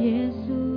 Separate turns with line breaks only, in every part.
Jesus.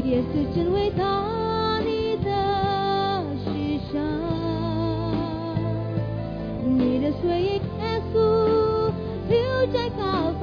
夜色成为他你的衣裳，你的碎银无数留在高。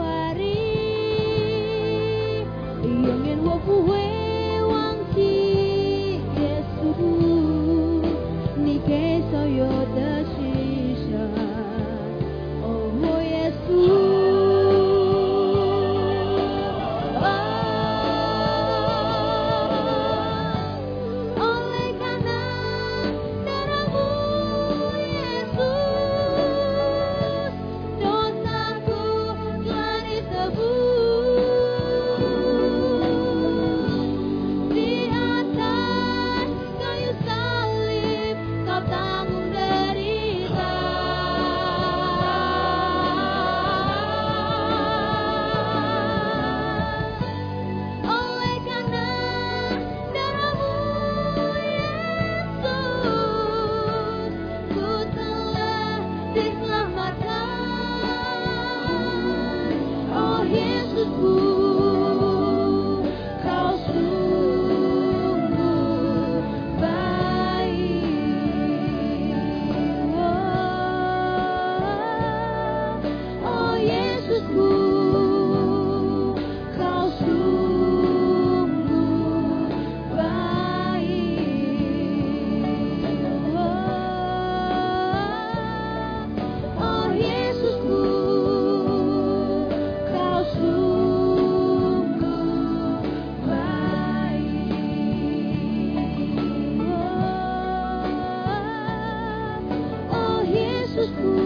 the